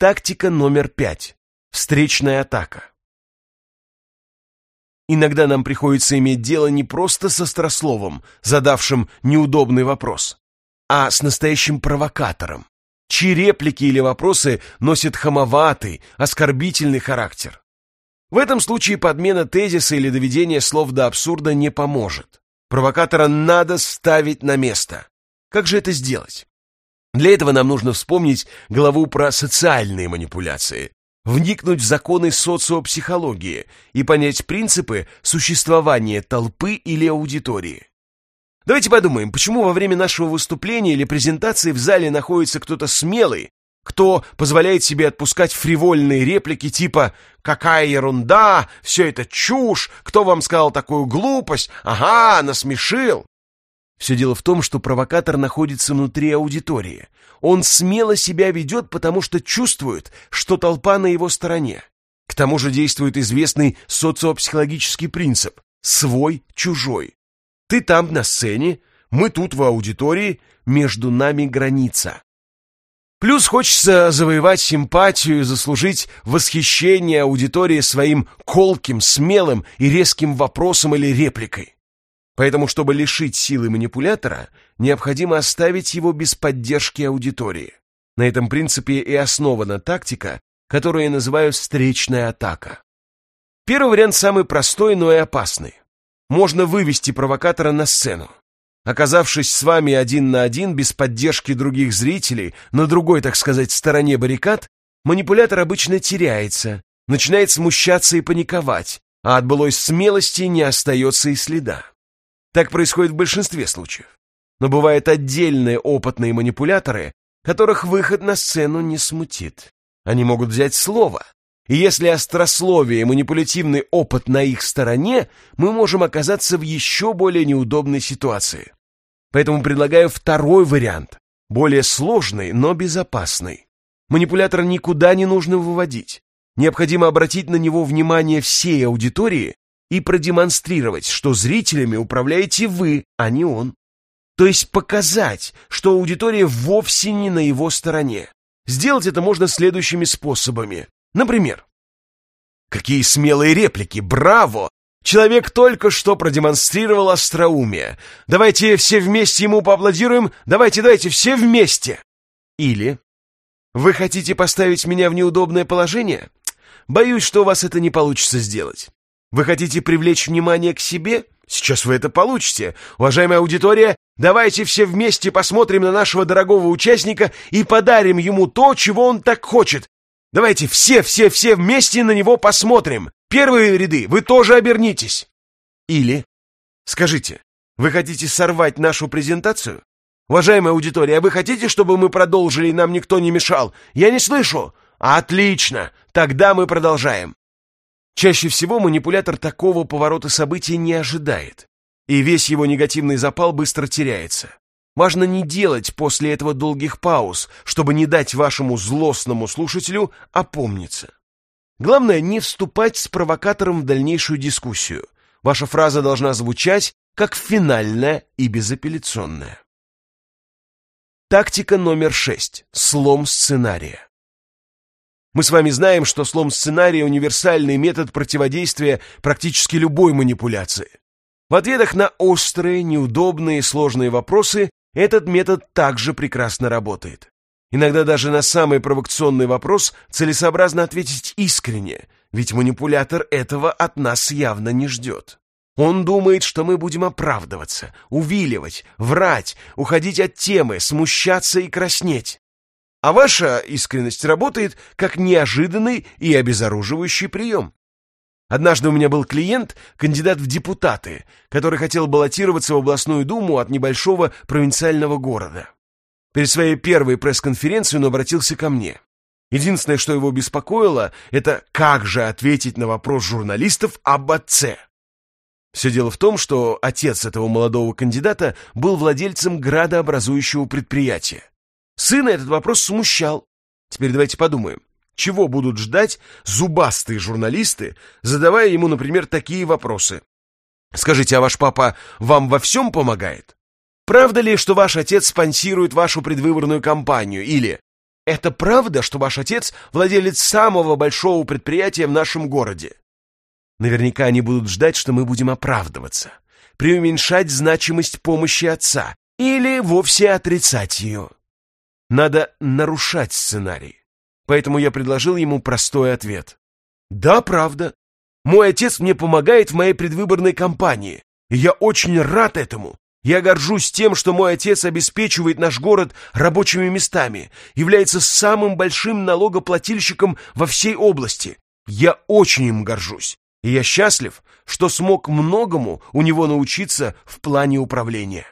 Тактика номер пять. Встречная атака. Иногда нам приходится иметь дело не просто со острословом, задавшим неудобный вопрос, а с настоящим провокатором, чьи реплики или вопросы носят хамоватый, оскорбительный характер. В этом случае подмена тезиса или доведение слов до абсурда не поможет. Провокатора надо ставить на место. Как же это сделать? Для этого нам нужно вспомнить главу про социальные манипуляции, вникнуть в законы социопсихологии и понять принципы существования толпы или аудитории. Давайте подумаем, почему во время нашего выступления или презентации в зале находится кто-то смелый, кто позволяет себе отпускать фривольные реплики типа «Какая ерунда! Все это чушь! Кто вам сказал такую глупость? Ага, насмешил!» Все дело в том, что провокатор находится внутри аудитории. Он смело себя ведет, потому что чувствует, что толпа на его стороне. К тому же действует известный социопсихологический принцип «свой-чужой». Ты там на сцене, мы тут в аудитории, между нами граница. Плюс хочется завоевать симпатию и заслужить восхищение аудитории своим колким, смелым и резким вопросом или репликой. Поэтому, чтобы лишить силы манипулятора, необходимо оставить его без поддержки аудитории. На этом принципе и основана тактика, которую я называю встречная атака. Первый вариант самый простой, но и опасный. Можно вывести провокатора на сцену. Оказавшись с вами один на один, без поддержки других зрителей, на другой, так сказать, стороне баррикад, манипулятор обычно теряется, начинает смущаться и паниковать, а от былой смелости не остается и следа. Так происходит в большинстве случаев. Но бывают отдельные опытные манипуляторы, которых выход на сцену не смутит. Они могут взять слово. И если острословие и манипулятивный опыт на их стороне, мы можем оказаться в еще более неудобной ситуации. Поэтому предлагаю второй вариант, более сложный, но безопасный. Манипулятора никуда не нужно выводить. Необходимо обратить на него внимание всей аудитории и продемонстрировать, что зрителями управляете вы, а не он. То есть показать, что аудитория вовсе не на его стороне. Сделать это можно следующими способами. Например, «Какие смелые реплики! Браво! Человек только что продемонстрировал остроумие. Давайте все вместе ему поаплодируем. Давайте, давайте, все вместе!» Или «Вы хотите поставить меня в неудобное положение? Боюсь, что у вас это не получится сделать. Вы хотите привлечь внимание к себе? Сейчас вы это получите. Уважаемая аудитория, давайте все вместе посмотрим на нашего дорогого участника и подарим ему то, чего он так хочет. Давайте все-все-все вместе на него посмотрим. Первые ряды, вы тоже обернитесь. Или, скажите, вы хотите сорвать нашу презентацию? Уважаемая аудитория, а вы хотите, чтобы мы продолжили и нам никто не мешал? Я не слышу. Отлично, тогда мы продолжаем. Чаще всего манипулятор такого поворота событий не ожидает, и весь его негативный запал быстро теряется. Важно не делать после этого долгих пауз, чтобы не дать вашему злостному слушателю опомниться. Главное не вступать с провокатором в дальнейшую дискуссию. Ваша фраза должна звучать как финальная и безапелляционная. Тактика номер шесть. Слом сценария. Мы с вами знаем, что слом сценария – универсальный метод противодействия практически любой манипуляции. В ответах на острые, неудобные сложные вопросы этот метод также прекрасно работает. Иногда даже на самый провокационный вопрос целесообразно ответить искренне, ведь манипулятор этого от нас явно не ждет. Он думает, что мы будем оправдываться, увиливать, врать, уходить от темы, смущаться и краснеть. А ваша искренность работает как неожиданный и обезоруживающий прием. Однажды у меня был клиент, кандидат в депутаты, который хотел баллотироваться в областную думу от небольшого провинциального города. Перед своей первой пресс-конференцией он обратился ко мне. Единственное, что его беспокоило, это как же ответить на вопрос журналистов об отце. Все дело в том, что отец этого молодого кандидата был владельцем градообразующего предприятия. Сына этот вопрос смущал. Теперь давайте подумаем, чего будут ждать зубастые журналисты, задавая ему, например, такие вопросы. Скажите, а ваш папа вам во всем помогает? Правда ли, что ваш отец спонсирует вашу предвыборную кампанию? Или Это правда, что ваш отец владелец самого большого предприятия в нашем городе? Наверняка они будут ждать, что мы будем оправдываться, преуменьшать значимость помощи отца или вовсе отрицать ее. Надо нарушать сценарий. Поэтому я предложил ему простой ответ. Да, правда. Мой отец мне помогает в моей предвыборной кампании, и я очень рад этому. Я горжусь тем, что мой отец обеспечивает наш город рабочими местами, является самым большим налогоплательщиком во всей области. Я очень им горжусь. И я счастлив, что смог многому у него научиться в плане управления.